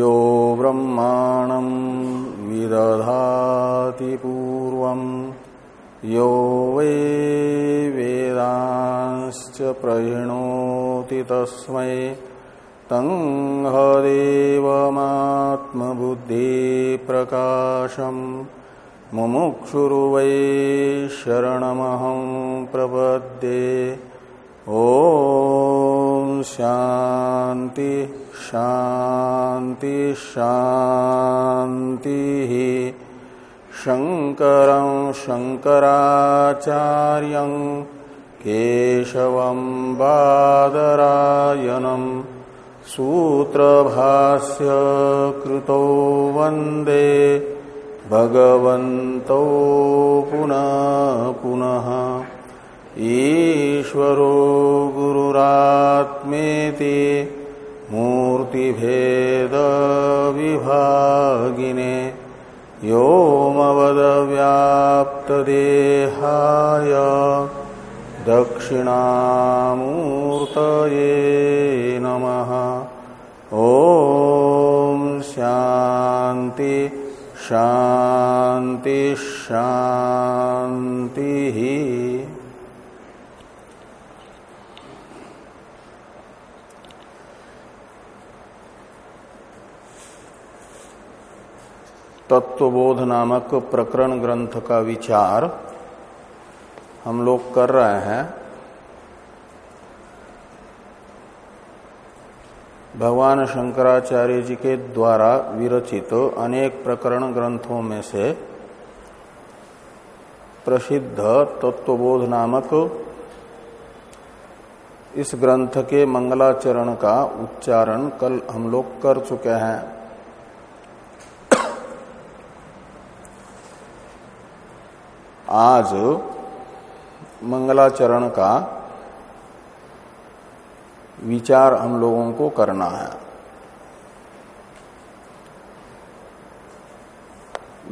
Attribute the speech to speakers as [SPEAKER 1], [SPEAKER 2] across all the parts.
[SPEAKER 1] यो ब्रह्माणं विदधाति पूर्वं। यो वै वेदांश्च प्रहिणोति तस्मै तं हदेवमात्मबुद्धिप्रकाशम् मुमुक्षुर्वै शरणमहं प्रपद्ये। ॐ शान्ति। शान्ति शान्तिः। शङ्करं शङ्कराचार्यं केशवं बादरायणम् सूत्रभास्य कृतो वंदे भगवन्तौ पुनः पुनः। ईश्वरो गुरुरात्मेति मूर्तिभेदविभागिने योमवदव्याप्तदेहाय दक्षिणामूर्तये नमः। ॐ शान्ति शान्ति शान्तिः। तत्वबोध नामक प्रकरण ग्रंथ का विचार हम लोग कर रहे हैं। भगवान शंकराचार्य जी के द्वारा विरचित अनेक प्रकरण ग्रंथों में से प्रसिद्ध तत्वबोध नामक इस ग्रंथ के मंगलाचरण का उच्चारण कल हम लोग कर चुके हैं। आज मंगलाचरण का विचार हम लोगों को करना है।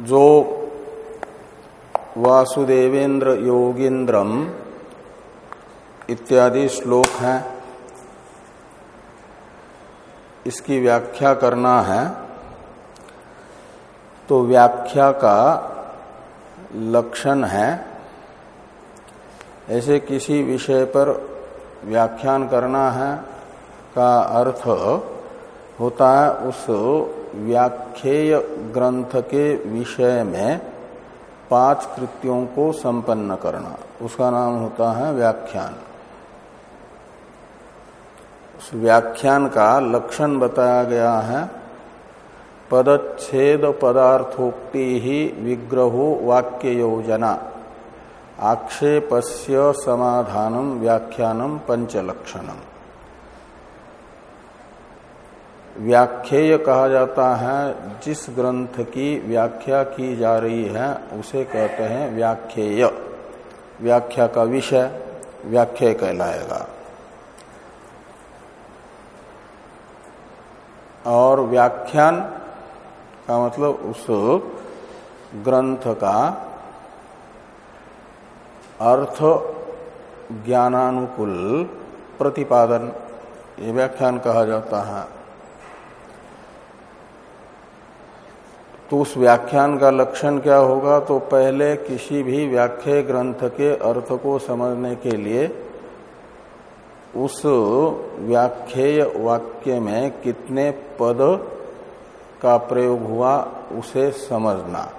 [SPEAKER 1] जो वासुदेवेंद्र योगींद्रम इत्यादि श्लोक हैं, इसकी व्याख्या करना है तो व्याख्या का लक्षण है, ऐसे किसी विषय पर व्याख्यान करना है का अर्थ होता है उस व्याख्येय ग्रंथ के विषय में पाँच कृत्यों को संपन्न करना। उसका नाम होता है व्याख्यान। उस व्याख्यान का लक्षण बताया गया है पदच्छेद पदार्थोक्ति ही विग्रहो वाक्य योजना आक्षेपस्य समाधानम व्याख्यानम पंचलक्षणम। व्याख्येय कहा जाता है, जिस ग्रंथ की व्याख्या की जा रही है, उसे कहते हैं व्याख्येय। व्याख्या का विषय व्याख्या कहलाएगा। और व्याख्यान का मतलब उस ग्रंथ का अर्थ ज्ञानानुकूल प्रतिपादन, ये व्याख्यान कहा जाता है। तो उस व्याख्यान का लक्षण क्या होगा? तो पहले किसी भी व्याख्या ग्रंथ के अर्थ को समझने के लिए उस व्याख्येय वाक्य में कितने पद का प्रयोग हुआ उसे समझना।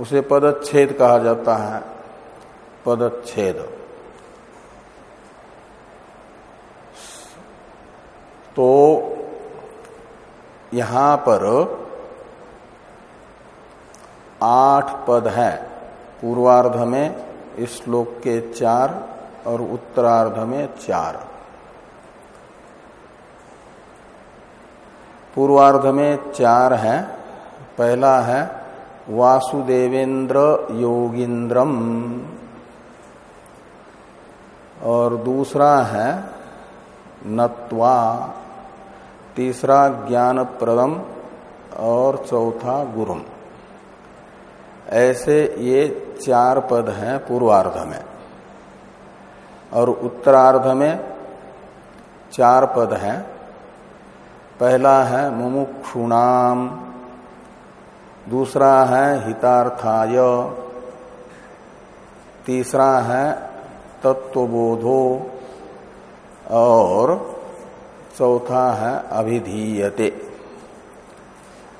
[SPEAKER 1] उसे पदच्छेद कहा जाता है। पदच्छेद। तो यहाँ पर आठ पद हैं। पूर्वार्ध में, इस श्लोक के चार और उत्तरार्ध में चार। पूर्वार्ध में चार है, पहला है, वासुदेवेंद्र योगिंद्रम। और दूसरा है, नत्वा। तीसरा ज्ञान प्रदम और चौथा गुरुम। ऐसे ये चार पद हैं पूर्वार्ध में। और उत्तरार्ध में चार पद हैं पहला है मुमुक्षुणाम, दूसरा है हितार्थाय, तीसरा है तत्वबोधो और चौथा है अभिधीयते।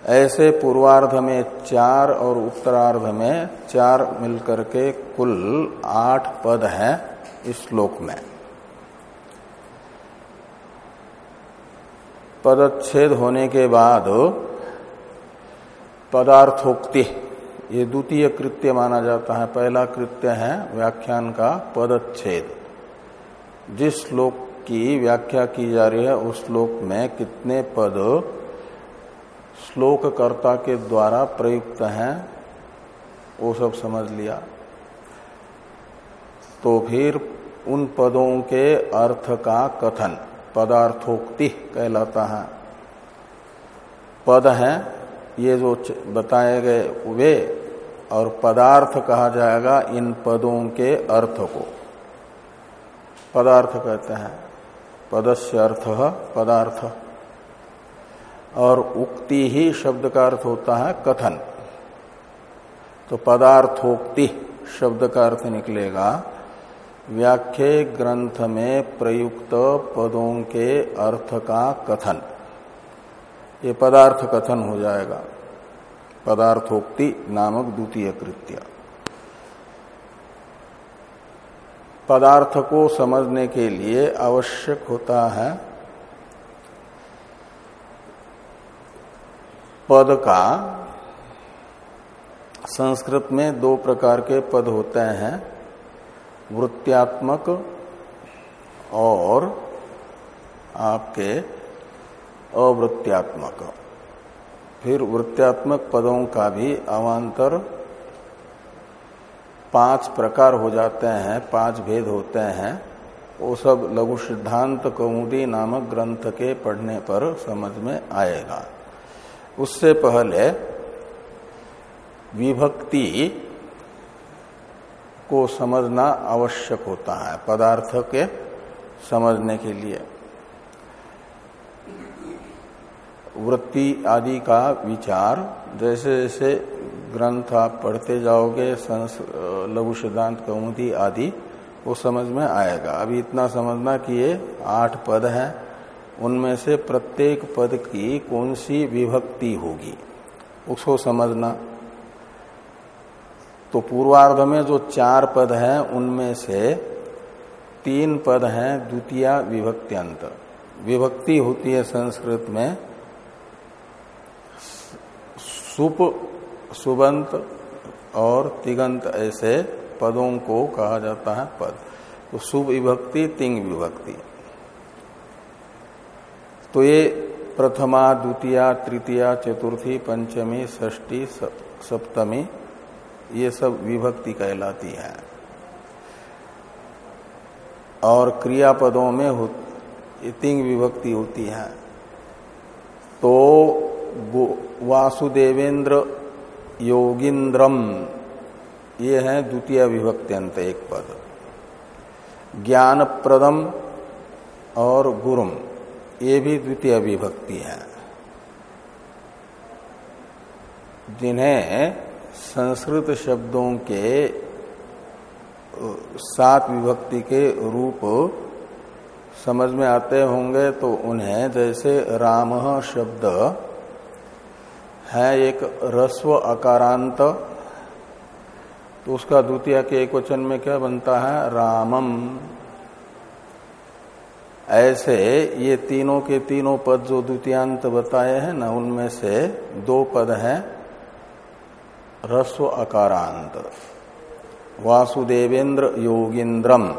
[SPEAKER 1] ऐसे पूर्वार्ध में चार और उत्तरार्ध में चार मिलकर के कुल आठ पद हैं इस श्लोक में। पदच्छेद होने के बाद पदार्थोक्ति, ये द्वितीय कृत्य माना जाता है, पहला कृत्य है व्याख्यान का पदच्छेद। जिस श्लोक की व्याख्या की जा रही है, उस श्लोक में कितने पद श्लोक कर्ता के द्वारा प्रयुक्त हैं, वो सब समझ लिया। तो फिर उन पदों के अर्थ का कथन। पदार्थोक्ति कहलाता है। पद है, ये जो बताए गए वे, और पदार्थ कहा जाएगा इन पदों के अर्थ को। पदार्थ कहते हैं। पदस्य अर्थ है पदार्थ। और उक्ति ही शब्द का अर्थ होता है कथन। तो पदार्थोक्ति शब्द का अर्थ निकलेगा व्याख्या ग्रंथ में प्रयुक्त पदों के अर्थ का कथन। ये पदार्थ कथन हो जाएगा। पदार्थोक्ति नामक द्वितीय कृत्य। पदार्थ को समझने के लिए आवश्यक होता है पद का। संस्कृत में दो प्रकार के पद होते हैं। वृत्त्यात्मक और आपके अवृत्त्यात्मक। फिर वृत्त्यात्मक पदों का भी अवान्तर पाँच प्रकार हो जाते हैं, पाँच भेद होते हैं। वो सब लघु सिद्धांत कौमुदी नामक ग्रंथ के पढ़ने पर समझ में आएगा। उससे पहले विभक्ति को समझना आवश्यक होता है, पदार्थ के समझने के लिए। वृत्ति आदि का विचार, जैसे जैसे ग्रंथ आप पढ़ते जाओगे लघु सिद्धांत, कौमुदी आदि, वो समझ में आएगा। अभी इतना समझना कि ये आठ पद हैं, उनमें से प्रत्येक पद की कौन सी विभक्ति होगी, उसको समझना। तो पूर्वार्ध में जो चार पद हैं, उनमें से तीन पद हैं द्वितीय विभक्त्यंत। विभक्ति होती है संस्कृत में सुप, सुबंत और तिगंत, ऐसे पदों को कहा जाता है पद। तो शुभ विभक्ति, तिंग विभक्ति। तो ये प्रथमा, द्वितीय, तृतीय, चतुर्थी, पंचमी, षष्ठी सप्तमी ये सब विभक्ति कहलाती है। और क्रियापदों में तिंग विभक्ति होती है। तो वासुदेवेंद्र योगिंद्रम, ये है द्वितीय विभक्त्यंत एक पद। ज्ञान प्रदम और गुरुम, ये भी द्वितीय विभक्ति है। जिन्हें संस्कृत शब्दों के सात विभक्ति के रूप समझ में आते होंगे तो उन्हें जैसे राम शब्द है एक रस्व अकारांत तो उसका द्वितीय के एक वचन में क्या बनता है? रामम। ऐसे ये तीनों के तीनों पद जो द्वितीयांत बताए हैं ना, उनमें से दो पद हैं। रस्व अकारांत वासुदेवेंद्र योगिंद्रम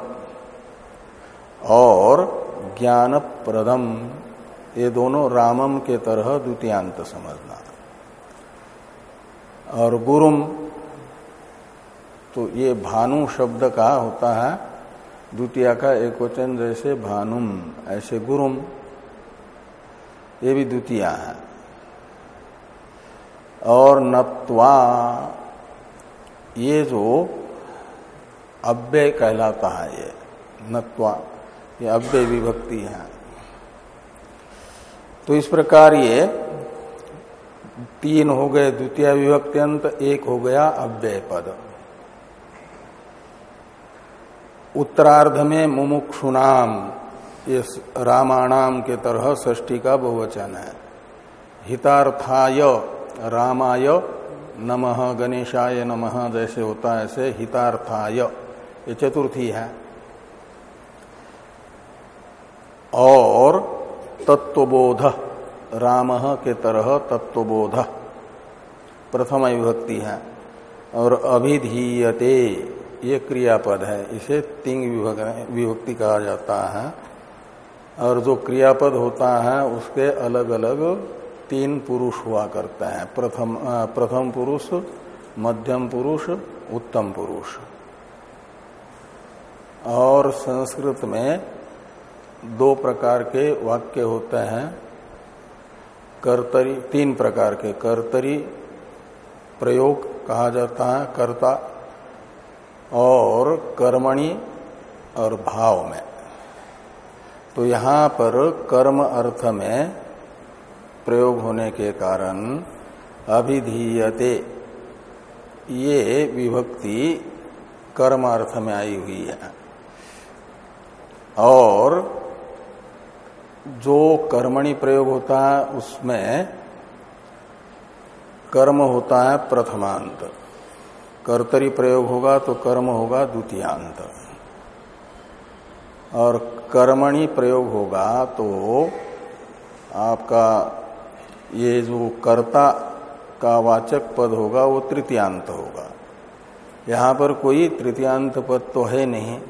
[SPEAKER 1] और ज्ञान प्रदम ये दोनों रामम के तरह द्वितीयांत समझना। और गुरुम तो ये भानु शब्द का होता है। द्वितीय का एक वचन जैसे भानुम, ऐसे गुरुम। ये भी द्वितीय है। और नत्वा ये जो अव्यय कहलाता है ये नत्वा ये अव्यय विभक्ति है। तो इस प्रकार ये तीन हो गए, द्वितीय विभक्ति अंत, एक हो गया अव्यय पद। उत्तरार्ध में मुमुक्षुनाम ये रामाणाम के तरह षष्टी का बहुवचन है। हितार्थाय रामाय नमः गणेशाय नमः जैसे होता है, ऐसे हितार्थाय। ये चतुर्थी है। और तत्वबोध, राम के तरह तत्वबोध, प्रथम विभक्ति है। और अभिधीयते, ये क्रियापद है। इसे तिंग विभक्ति कहा जाता है। और जो क्रियापद होता है, उसके अलग अलग तीन पुरुष हुआ करते हैं। प्रथम प्रथम पुरुष, मध्यम पुरुष, उत्तम पुरुष। और संस्कृत में दो प्रकार के वाक्य होते हैं। कर्तरी, तीन प्रकार के कर्तरी प्रयोग कहा जाता है, कर्ता और कर्मणि और भाव में। तो यहाँ पर कर्म अर्थ में प्रयोग होने के कारण अभिधीयते। ये विभक्ति कर्म अर्थ में आई हुई है। और जो कर्मणि प्रयोग होता है, उसमें कर्म होता है प्रथमांत। कर्तरी प्रयोग होगा तो कर्म होगा द्वितीयांत। और कर्मणि प्रयोग होगा तो आपका ये जो कर्ता का वाचक पद होगा, वो तृतीयांत होगा। यहाँ पर कोई तृतीयांत पद तो है नहीं।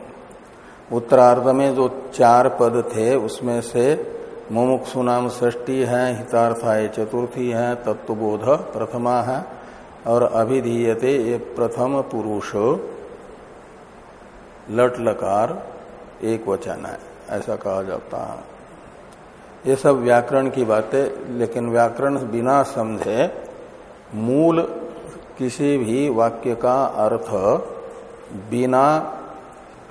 [SPEAKER 1] उत्तरार्ध में जो चार पद थे, उसमें से मुमुक्षु नाम ष्टी है, हितार्थाय चतुर्थी है, तत्वबोध प्रथमा है, और अभिधीयते ये प्रथम पुरुष लट लकार एक वचन है। ऐसा कहा जाता है। ये सब व्याकरण की बातें, लेकिन व्याकरण बिना समझे मूल किसी भी वाक्य का अर्थ बिना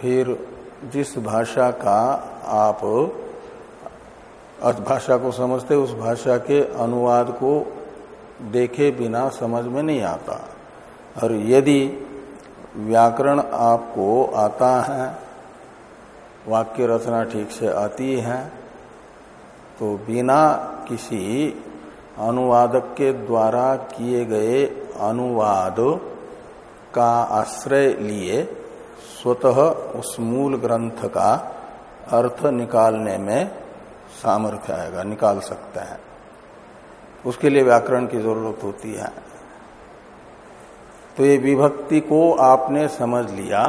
[SPEAKER 1] फिर जिस भाषा का आप भाषा को समझते, उस भाषा के अनुवाद को देखे बिना समझ में नहीं आता। और यदि व्याकरण आपको आता है, वाक्य रचना ठीक से आती है तो बिना किसी अनुवादक के द्वारा किए गए अनुवाद का आश्रय लिए स्वतः उस मूल ग्रंथ का अर्थ निकालने में सामर्थ्य आएगा, निकाल सकता है। उसके लिए व्याकरण की ज़रूरत होती है। तो ये विभक्ति को आपने समझ लिया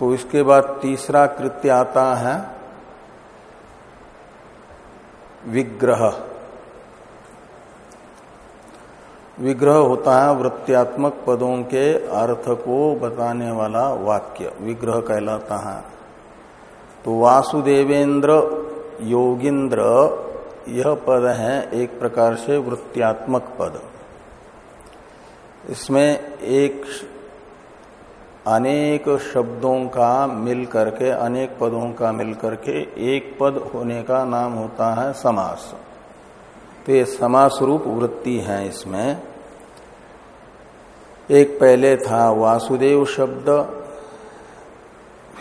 [SPEAKER 1] तो इसके बाद तीसरा कृत्य आता है विग्रह। विग्रह होता है वृत्त्यात्मक पदों के अर्थ को बताने वाला वाक्य। विग्रह कहलाता है। तो वासुदेवेंद्र, योगिंद्र, यह पद है एक प्रकार से वृत्त्यात्मक पद। इसमें एक अनेक शब्दों का मिल करके, अनेक पदों का मिल करके एक पद होने का नाम होता है समास। तो ये समास रूप वृत्ति है इसमें। एक पहले था वासुदेव शब्द,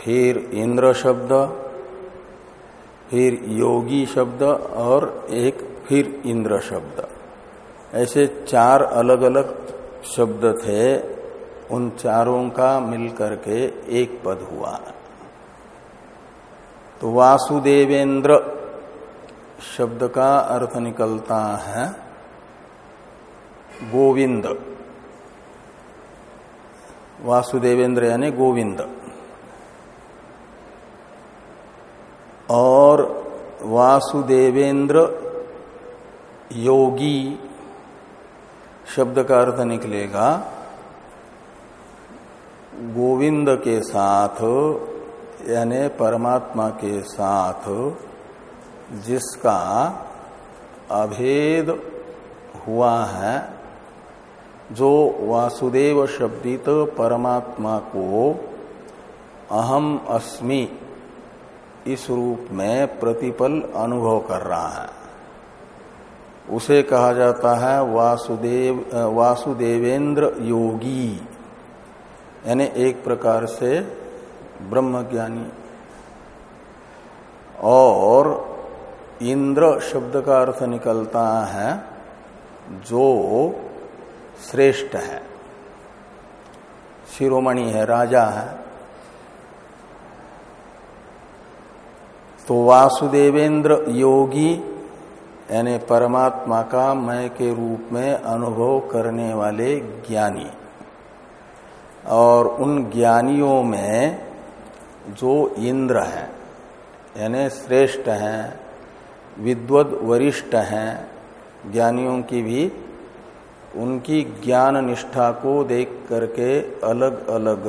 [SPEAKER 1] फिर इंद्र शब्द, फिर योगी शब्द और एक फिर इंद्र शब्द। ऐसे चार अलग अलग शब्द थे। उन चारों का मिलकर के एक पद हुआ। तो वासुदेवेंद्र शब्द का अर्थ निकलता है गोविंद। वासुदेवेंद्र यानी गोविंद। और वासुदेवेंद्र योगी शब्द का अर्थ निकलेगा गोविंद के साथ, यानी परमात्मा के साथ, जिसका अभेद हुआ है, जो वासुदेव शब्दित परमात्मा को अहम अस्मि इस रूप में प्रतिपल अनुभव कर रहा है। उसे कहा जाता है वासुदेव, वासुदेवेंद्र योगी। यानी एक प्रकार से ब्रह्मज्ञानी। और इंद्र शब्द का अर्थ निकलता है, जो श्रेष्ठ है। शिरोमणि है, राजा है। तो वासुदेवेंद्र योगी, यानी परमात्मा का मय के रूप में अनुभव करने वाले ज्ञानी। और उन ज्ञानियों में जो इंद्र है, यानी श्रेष्ठ हैं, विद्वद वरिष्ठ हैं, ज्ञानियों की भी, उनकी ज्ञान निष्ठा को देख करके अलग अलग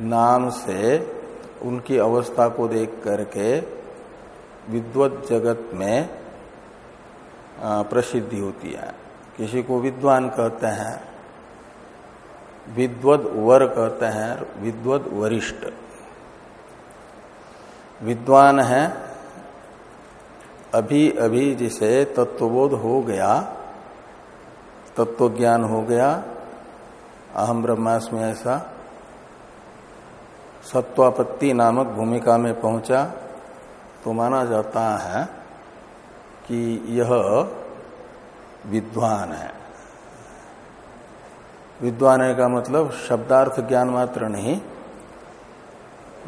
[SPEAKER 1] नाम से उनकी अवस्था को देख करके विद्वत जगत में प्रसिद्धि होती है। किसी को विद्वान कहते हैं विद्वद वर कहते हैं, विद्वद वरिष्ठ। विद्वान है, अभी अभी जिसे तत्वबोध हो गया तत्व ज्ञान हो गया, अहम ब्रह्मास्मि ऐसा, सत्वापत्ति नामक भूमिका में पहुँचा तो माना जाता है कि यह विद्वान है। विद्वान का मतलब शब्दार्थ ज्ञान मात्र नहीं।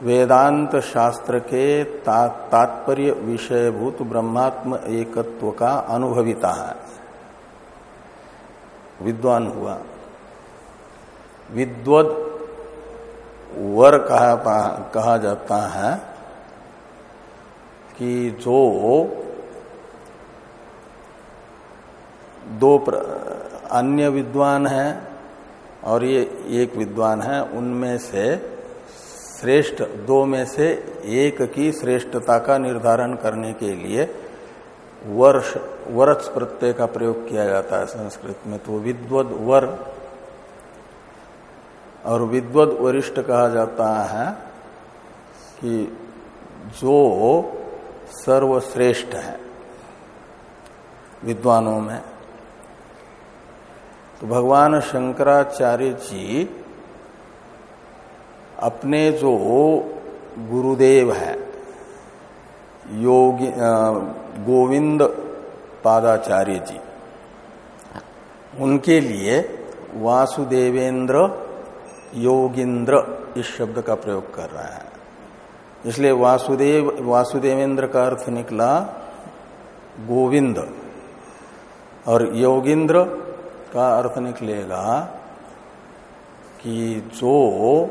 [SPEAKER 1] वेदांत शास्त्र के ता, तात्पर्य विषयभूत ब्रह्मात्म एकत्व का अनुभविता है। विद्वान हुआ। विद्वद वर कहा, कहा जाता है कि जो दो अन्य विद्वान है और ये एक विद्वान है, उनमें से श्रेष्ठ, दो में से एक की श्रेष्ठता का निर्धारण करने के लिए वर्ष वर्ष प्रत्यय का प्रयोग किया जाता है संस्कृत में। तो विद्वद वर और विद्वद वरिष्ठ कहा जाता है कि जो सर्वश्रेष्ठ है विद्वानों में। तो भगवान शंकराचार्य जी अपने जो गुरुदेव है, योगी गोविंद पादाचार्य जी उनके लिए वासुदेवेंद्र योगिंद्र इस शब्द का प्रयोग कर रहा है। इसलिए वासुदेव, वासुदेवेंद्र का अर्थ निकला गोविंद और योगिंद्र का अर्थ निकलेगा कि जो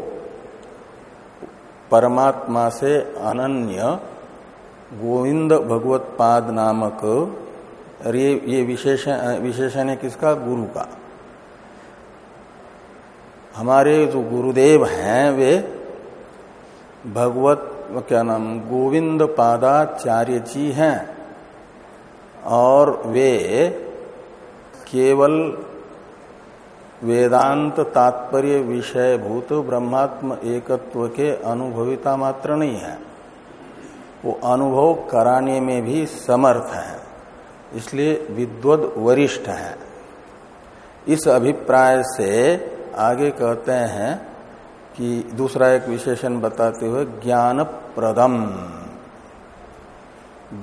[SPEAKER 1] परमात्मा से अनन्य गोविंद भगवत पाद नामक ये ये विशेषण विशेषण है किसका? गुरु का। हमारे जो गुरुदेव हैं, वे भगवत, क्या नाम, गोविंद पादाचार्य जी हैं, और वे केवल वेदांत तात्पर्य विषय भूत ब्रह्मात्म एकत्व के अनुभविता मात्र नहीं है। वो अनुभव कराने में भी समर्थ है, इसलिए विद्वद वरिष्ठ है। इस अभिप्राय से आगे कहते हैं कि दूसरा एक विशेषण बताते हुए ज्ञान प्रदम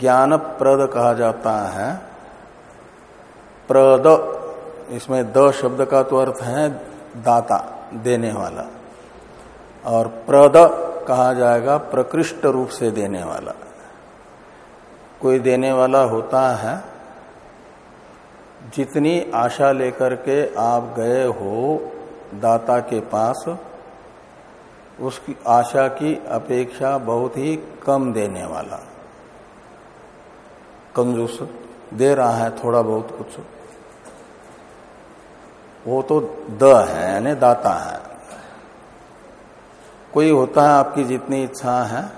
[SPEAKER 1] ज्ञान प्रद कहा जाता है। प्रद इसमें द शब्द का तो अर्थ है दाता, देने वाला। और प्रद कहा जाएगा प्रकृष्ट रूप से देने वाला। कोई देने वाला होता है, जितनी आशा लेकर के आप गए हो दाता के पास, उसकी आशा की अपेक्षा बहुत ही कम देने वाला। कंजूस दे रहा है थोड़ा बहुत कुछ। वो तो द है, यानी दाता है। कोई होता है आपकी जितनी इच्छा है,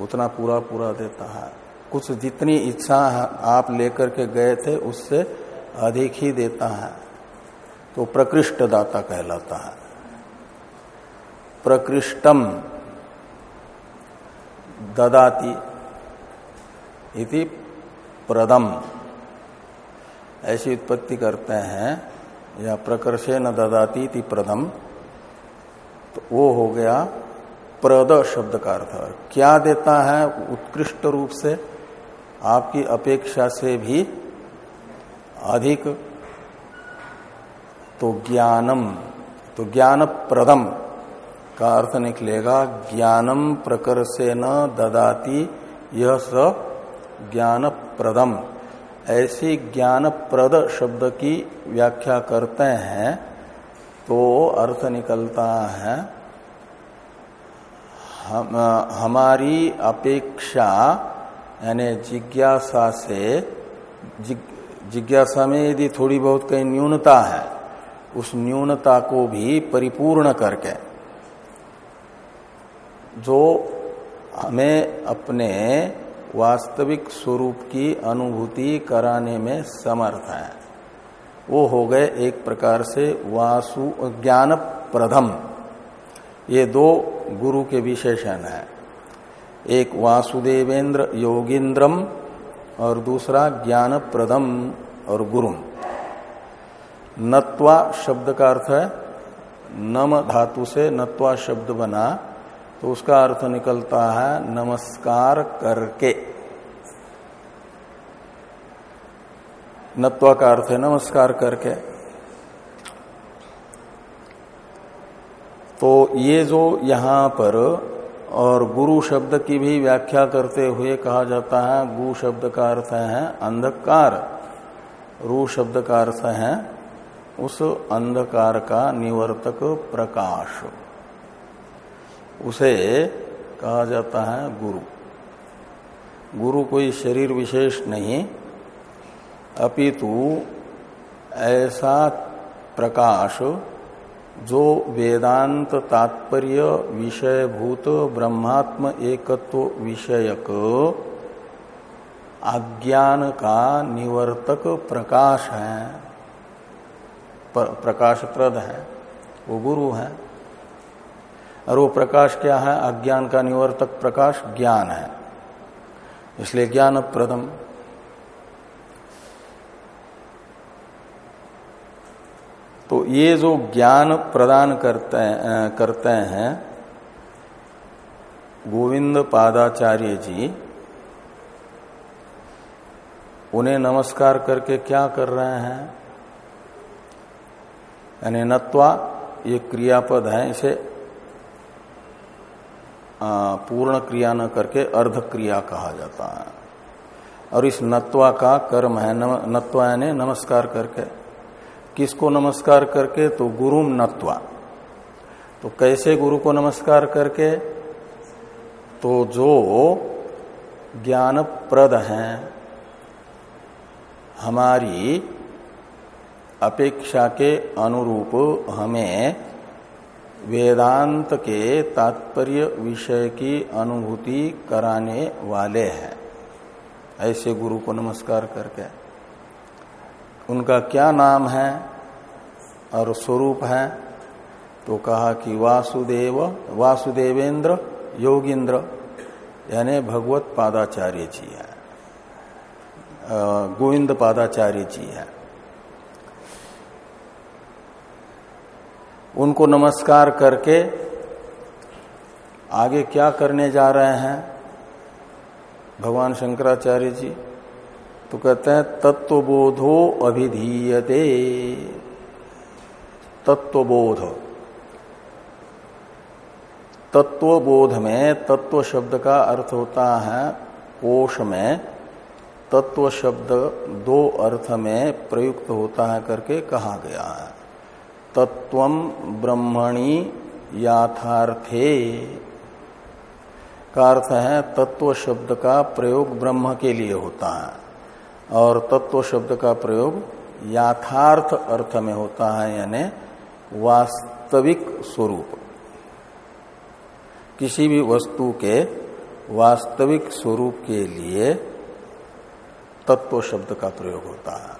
[SPEAKER 1] उतना पूरा पूरा देता है। कुछ जितनी इच्छा आप लेकर के गए थे, उससे अधिक ही देता है। तो प्रकृष्ट दाता कहलाता है। प्रकृष्टम ददाती इति प्रदम। ऐसी उत्पत्ति करते हैं या प्रकर्षे न ददाती इति प्रदम। तो वो हो गया प्रद शब्द का अर्थ। क्या देता है? उत्कृष्ट रूप से आपकी अपेक्षा से भी अधिक। तो ज्ञानम। तो ज्ञान प्रदम का अर्थ निकलेगा, ज्ञानम प्रकर से न ददाती, यह स ज्ञान प्रदम। ऐसी ज्ञान प्रद शब्द की व्याख्या करते हैं तो अर्थ निकलता है हम, हमारी अपेक्षा यानी जिज्ञासा से जिज्ञासा में यदि थोड़ी बहुत कहीं न्यूनता है उस न्यूनता को भी परिपूर्ण करके जो हमें अपने वास्तविक स्वरूप की अनुभूति कराने में समर्थ है। वो हो गए एक प्रकार से वासु ज्ञान प्रथम ये दो गुरु के विशेषण है। एक वासुदेवेंद्र योगिंद्रम और दूसरा ज्ञान प्रदम और गुरुम। नत्वा शब्द का अर्थ है, नम धातु से नत्वा शब्द बना तो उसका अर्थ निकलता है नमस्कार करके। नत्वा का अर्थ है नमस्कार करके। तो ये जो यहाँ पर और गुरु शब्द की भी व्याख्या करते हुए कहा जाता है, गु शब्द का अर्थ है अंधकार। रू शब्द का अर्थ है उस अंधकार का निवर्तक प्रकाश। उसे कहा जाता है गुरु। गुरु कोई शरीर विशेष नहीं, अपितु ऐसा प्रकाश जो वेदांत तात्पर्य विषयभूत ब्रह्मात्म एकत्व विषयक अज्ञान का निवर्तक प्रकाश है प्रकाशप्रद है, वो गुरु है। और वो प्रकाश क्या है? अज्ञान का निवर्तक प्रकाश ज्ञान है। इसलिए ज्ञान प्रदम तो ये जो ज्ञान प्रदान करते हैं, करते हैं गोविंद पादाचार्य जी उन्हें नमस्कार करके क्या कर रहे हैं? यानी नत्वा ये क्रियापद है इसे पूर्ण क्रिया न करके अर्ध क्रिया कहा जाता है। और इस नत्वा का कर्म है नत्वा यानी नमस्कार करके। किसको नमस्कार करके? तो गुरु नत्वा। तो कैसे गुरु को नमस्कार करके? तो जो ज्ञान प्रद हैं, हमारी अपेक्षा के अनुरूप हमें वेदांत के तात्पर्य विषय की अनुभूति कराने वाले हैं। ऐसे गुरु को नमस्कार करके। उनका क्या नाम है और स्वरूप है? तो कहा कि वासुदेव, वासुदेवेंद्र योगिंद्र, यानी भगवत पादाचार्य जी है। गोविंद पादाचार्य जी है। उनको नमस्कार करके आगे क्या करने जा रहे हैं? भगवान शंकराचार्य जी तो कहते हैं, तत्वबोधो अभिधीयते। तत्वबोध। तत्वबोध में तत्व शब्द का अर्थ होता है कोश में। तत्व शब्द दो अर्थ में प्रयुक्त होता है करके कहा गया है। तत्व ब्रह्मणी याथार्थे। का अर्थ है तत्व शब्द का प्रयोग ब्रह्म के लिए होता है, और तत्व शब्द का प्रयोग याथार्थ अर्थ में होता है, यानी वास्तविक स्वरूप। किसी भी वस्तु के वास्तविक स्वरूप के लिए तत्व शब्द का प्रयोग होता है।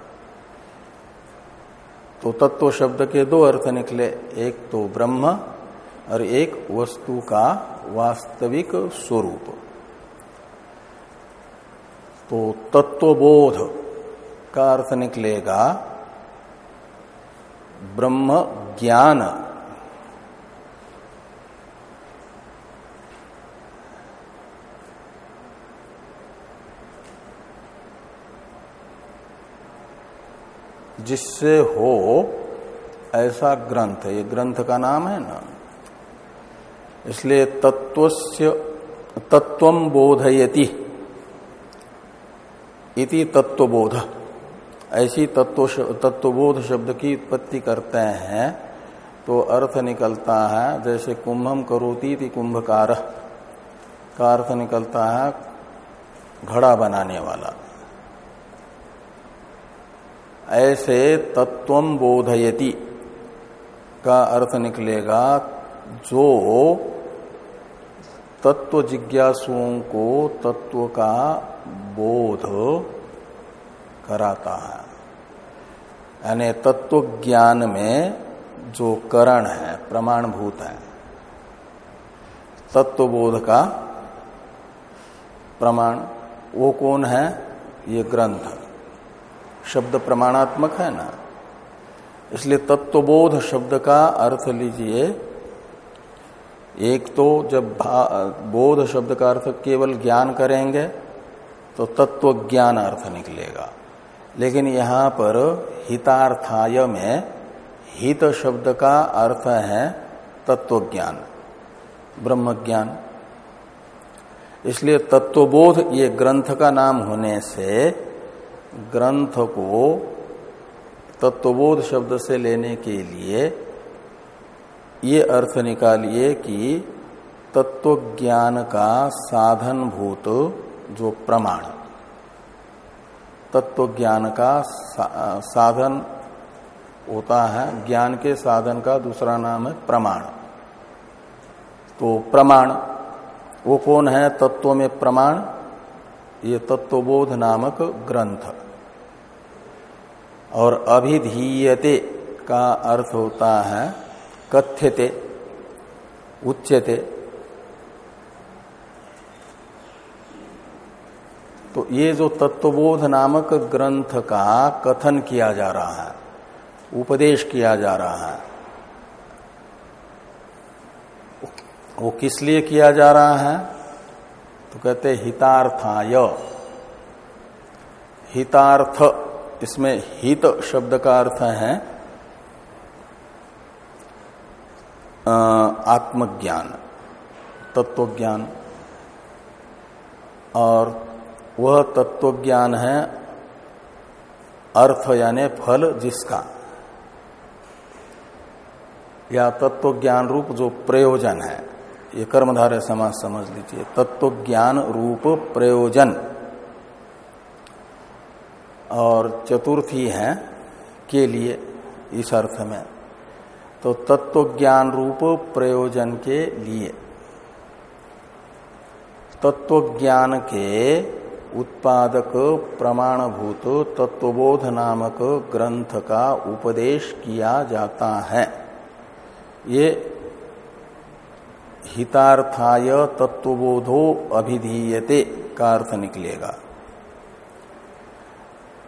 [SPEAKER 1] तो तत्व शब्द के दो अर्थ निकले, एक तो ब्रह्म और एक वस्तु का वास्तविक स्वरूप। तो तत्वबोध का अर्थ निकलेगा ब्रह्म ज्ञान। जिससे हो, ऐसा ग्रंथ, ये ग्रंथ का नाम है ना? इसलिए तत्वस्य, तत्व बोधयति। इति तत्वबोध। ऐसी तत्व तत्वबोध शब्द की उत्पत्ति करते हैं तो अर्थ निकलता है, जैसे कुंभम करोती थी कुंभकार। का अर्थ निकलता है, घड़ा बनाने वाला। ऐसे तत्व बोधयति। का अर्थ निकलेगा, जो तत्व जिज्ञासुओं को तत्व का बोध कराता है। यानी तत्व ज्ञान में जो करण है, प्रमाणभूत है तत्वबोध का प्रमाण, वो कौन है? ये ग्रंथ। शब्द प्रमाणात्मक है ना? इसलिए तत्वबोध शब्द का अर्थ लीजिए, एक तो जब बोध शब्द का अर्थ केवल ज्ञान करेंगे तो तत्व ज्ञान अर्थ निकलेगा। लेकिन यहाँ पर हितार्थाय में हित शब्द का अर्थ है तत्व ज्ञान ब्रह्म ज्ञान इसलिए तत्वबोध ये ग्रंथ का नाम होने से ग्रंथ को तत्वबोध शब्द से लेने के लिए ये अर्थ निकालिए कि तत्व ज्ञान का साधन भूत जो प्रमाण तत्व ज्ञान का साधन होता है, ज्ञान के साधन का दूसरा नाम है प्रमाण। तो प्रमाण, वो कौन है? तत्व में प्रमाण ये तत्वबोध नामक ग्रंथ। और अभिधीयते का अर्थ होता है, कथ्यते, उच्यते। तो ये जो तत्वबोध नामक ग्रंथ का कथन किया जा रहा है, उपदेश किया जा रहा है, वो किस लिए किया जा रहा है? तो कहते हितार्थाय। हितार्थ, इसमें हित शब्द का अर्थ है आत्मज्ञान, तत्वज्ञान। और वह तत्वज्ञान है अर्थ यानी फल जिसका। या तत्वज्ञान रूप जो प्रयोजन है। ये कर्मधारय समाज समझ लीजिए। तत्व ज्ञान रूप प्रयोजन। और चतुर्थी है के लिए इस अर्थ में। तो तत्व ज्ञान रूप प्रयोजन के लिए। तत्व ज्ञान के उत्पादक प्रमाणभूत तत्वबोध नामक ग्रंथ का उपदेश किया जाता है। ये हितार्थाय तत्वबोधो अभिधीयते, का अर्थ निकलेगा।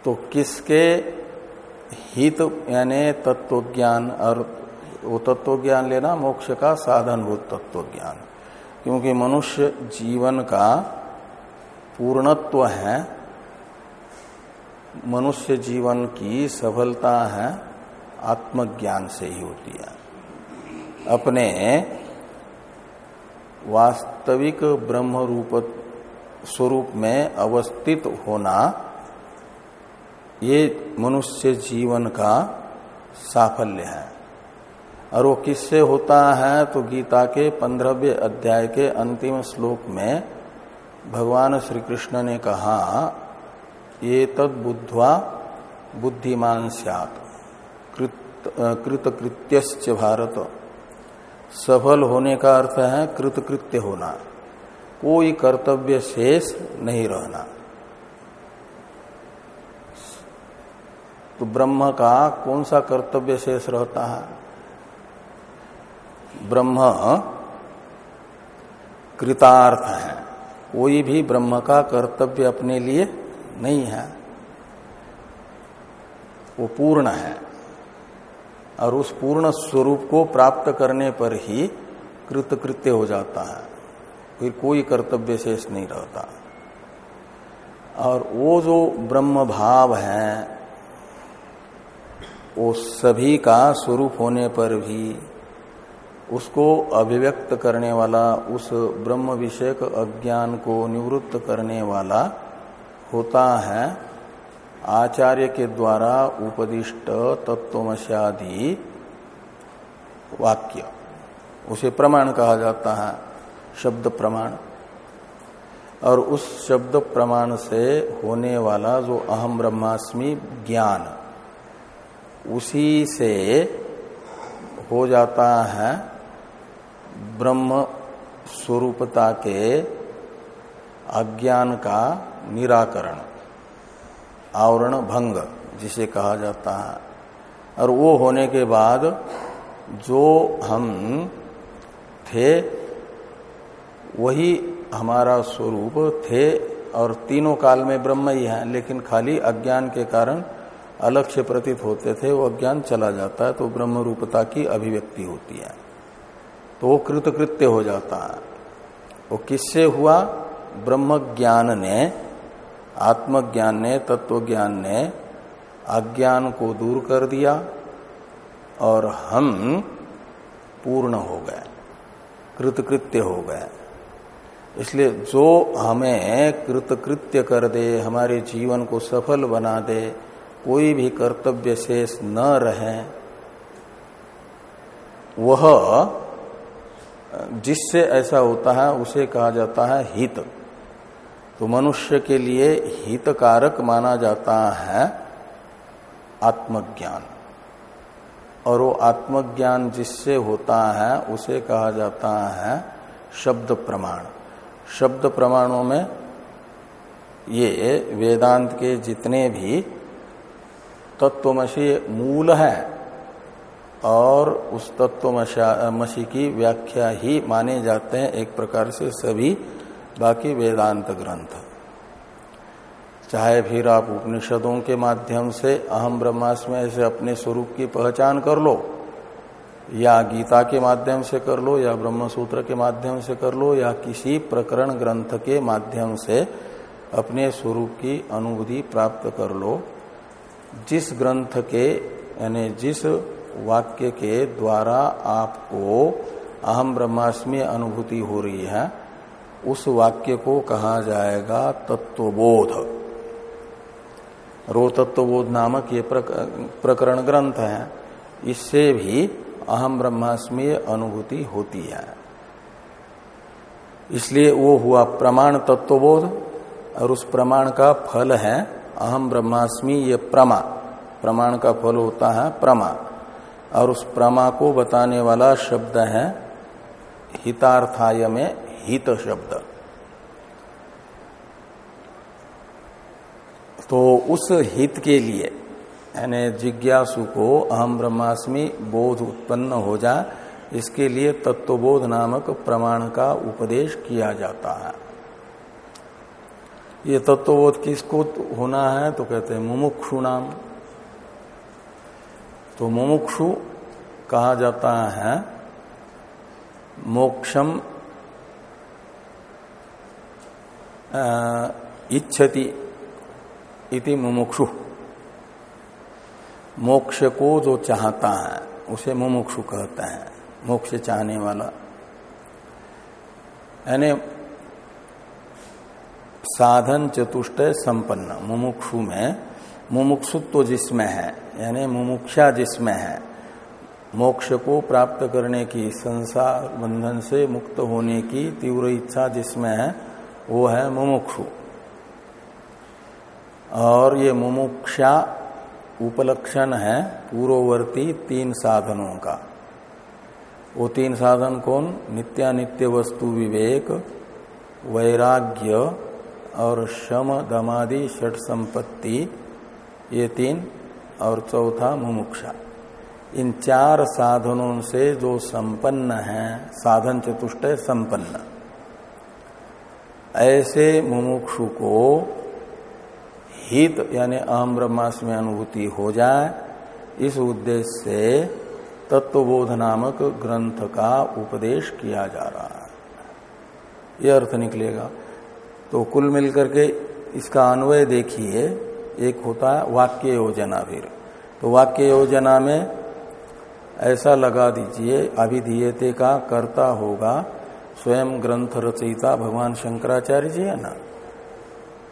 [SPEAKER 1] तो किसके हित, यानी तत्व ज्ञान और वो तत्व ज्ञान लेना, मोक्ष का साधनभूत तत्व ज्ञान क्योंकि मनुष्य जीवन का पूर्णत्व है, मनुष्य जीवन की सफलता है, आत्मज्ञान से ही होती है। अपने वास्तविक ब्रह्म रूप स्वरूप में अवस्थित होना ये मनुष्य जीवन का साफल्य है। और वो किससे होता है? तो गीता के पंद्रहवें अध्याय के अंतिम श्लोक में भगवान श्री कृष्ण ने कहा ये तद बुद्धवा बुद्धिमान सत कृत भारत। सफल होने का अर्थ है कृतकृत्य होना। कोई कर्तव्य शेष नहीं रहना। तो ब्रह्म का कौन सा कर्तव्य शेष रहता है? ब्रह्म कृतार्थ है। कोई भी ब्रह्म का कर्तव्य अपने लिए नहीं है। वो पूर्ण है। और उस पूर्ण स्वरूप को प्राप्त करने पर ही कृतकृत्य हो जाता है। फिर कोई कर्तव्य शेष नहीं रहता। और वो जो ब्रह्म भाव है, वो सभी का स्वरूप होने पर भी उसको अभिव्यक्त करने वाला, उस ब्रह्म विषयक अज्ञान को निवृत्त करने वाला होता है। आचार्य के द्वारा उपदिष्ट तत्वमशादि वाक्य। उसे प्रमाण कहा जाता है, शब्द प्रमाण। और उस शब्द प्रमाण से होने वाला जो अहम ब्रह्मास्मि ज्ञान, उसी से हो जाता है ब्रह्म स्वरूपता के अज्ञान का निराकरण। आवरण भंग जिसे कहा जाता है। और वो होने के बाद जो हम थे, वही हमारा स्वरूप थे। और तीनों काल में ब्रह्म ही है, लेकिन खाली अज्ञान के कारण अलग से प्रतीत होते थे। वो अज्ञान चला जाता है तो ब्रह्म रूपता की अभिव्यक्ति होती है। तो वो कृतकृत्य हो जाता है। वो किससे हुआ? ब्रह्म ज्ञान ने आत्मज्ञान ने तत्व ज्ञान ने अज्ञान को दूर कर दिया और हम पूर्ण हो गए, कृतकृत्य हो गए। इसलिए जो हमें कृतकृत्य कर दे, हमारे जीवन को सफल बना दे, कोई भी कर्तव्य शेष न रहे, वह जिससे ऐसा होता है, उसे कहा जाता है हित। तो मनुष्य के लिए हितकारक माना जाता है आत्मज्ञान। और वो आत्मज्ञान जिससे होता है, उसे कहा जाता है शब्द प्रमाण। शब्द प्रमाणों में ये वेदांत के जितने भी तत्वमसी मूल है, और उस तत्वमसी की व्याख्या ही माने जाते हैं, एक प्रकार से सभी बाकी वेदांत ग्रंथ। चाहे फिर आप उपनिषदों के माध्यम से अहम ब्रह्मास्म से अपने स्वरूप की पहचान कर लो, या गीता के माध्यम से कर लो, या ब्रह्म सूत्र के माध्यम से कर लो, या किसी प्रकरण ग्रंथ के माध्यम से अपने स्वरूप की अनुभूति प्राप्त कर लो, जिस ग्रंथ के, यानी जिस वाक्य के द्वारा आपको अहम ब्रह्मास्मि अनुभूति हो रही है उस वाक्य को कहा जाएगा तत्वबोध। रो तत्वबोध नामक ये प्रकरण ग्रंथ है। इससे भी अहम ब्रह्मास्मि अनुभूति होती है। इसलिए वो हुआ प्रमाण तत्वबोध और उस प्रमाण का फल है अहम ब्रह्मास्मि ये प्रमा। प्रमाण का फल होता है प्रमा। और उस प्रमा को बताने वाला शब्द है हितार्थाय में हित शब्द। तो उस हित के लिए, यानी जिज्ञासु को अहम ब्रह्मास्मि बोध उत्पन्न हो जाए इसके लिए तत्वबोध नामक प्रमाण का उपदेश किया जाता है। ये तत्वबोध किसको होना है? तो कहते हैं मुमुक्षु नाम। तो मुमुक्षु कहा जाता है, मोक्षम इच्छति इति मुमुक्षु। मोक्ष को जो चाहता है, उसे मुमुक्षु कहते हैं, मोक्ष चाहने वाला। यानी साधन चतुष्ट संपन्न, मुमुक्षु में, मुमुक्षुत्व जिसमें है, यानी मुमुक्षा जिसमें है, मोक्ष को प्राप्त करने की, संसार बंधन से मुक्त होने की तीव्र इच्छा जिसमें है वो है मुमुक्षु। और ये मुमुक्षा उपलक्षण है पूर्ववर्ती तीन साधनों का। वो तीन साधन कौन? नित्यानित्य वस्तु विवेक, वैराग्य और शम, दमादि, षट संपत्ति, ये तीन। और चौथा मुमुक्षा। इन चार साधनों से जो संपन्न है, साधन चतुष्ट संपन्न। ऐसे मुमुक्षु को हित यानी अहम ब्रह्मास्म अनुभूति हो जाए, इस उद्देश्य से तत्वबोध नामक ग्रंथ का उपदेश किया जा रहा है। यह अर्थ निकलेगा। तो कुल मिलकर के इसका अन्वय देखिए, एक होता है वाक्य योजना फिर। तो वाक्य योजना में ऐसा लगा दीजिए, अभिधीयते का कर्ता होगा स्वयं ग्रंथ रचयिता भगवान शंकराचार्य जी है ना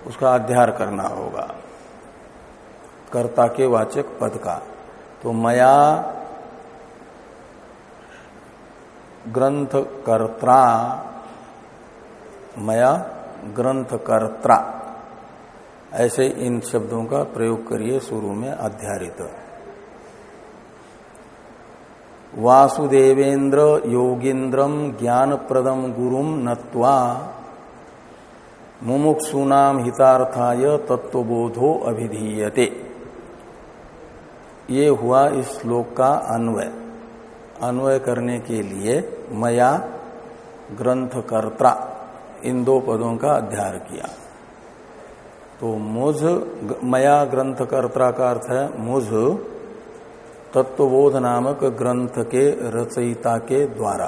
[SPEAKER 1] उसका अध्यार करना होगा। कर्ता के वाचक पद का। तो मया ग्रंथ कर्ता मया ग्रंथ कर्ता ऐसे इन शब्दों का प्रयोग करिए शुरू में अध्यारित। वासुदेवेंद्र योगिंद्रम ज्ञान प्रदम गुरुम नत्वा मुमुक्षुनाम हितार्थाय तत्वबोधो अभिधीयते। ये हुआ इस श्लोक का अन्वय। अन्वय करने के लिए मया ग्रंथकर्ता इन दो पदों का अध्याय किया। तो मुझ, मया ग्रंथकर्ता का अर्थ है मुझ तत्वबोध नामक ग्रंथ के रचयिता के द्वारा।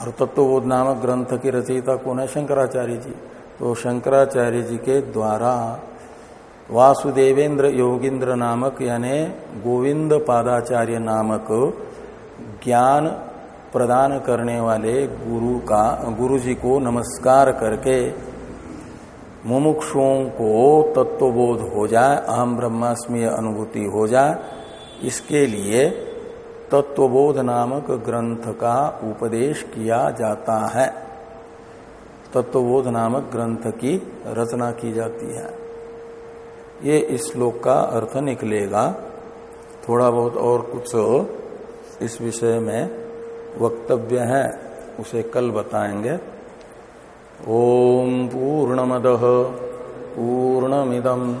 [SPEAKER 1] और तत्वबोध नामक ग्रंथ के रचयिता कौन है? शंकराचार्य जी तो शंकराचार्य जी के द्वारा वासुदेवेंद्र योगिंद्र नामक यानी गोविंद पादाचार्य नामक ज्ञान प्रदान करने वाले गुरु का गुरु जी को नमस्कार करके मुमुक्षुओं को तत्वबोध हो जाए, अहम ब्रह्मास्मीय अनुभूति हो जाए इसके लिए तत्वबोध नामक ग्रंथ का उपदेश किया जाता है। तत्वबोध नामक ग्रंथ की रचना की जाती है। ये इस श्लोक का अर्थ निकलेगा। थोड़ा बहुत और कुछ इस विषय में वक्तव्य है, उसे कल बताएँगे। ओम पूर्णमद, पूर्णमिदम।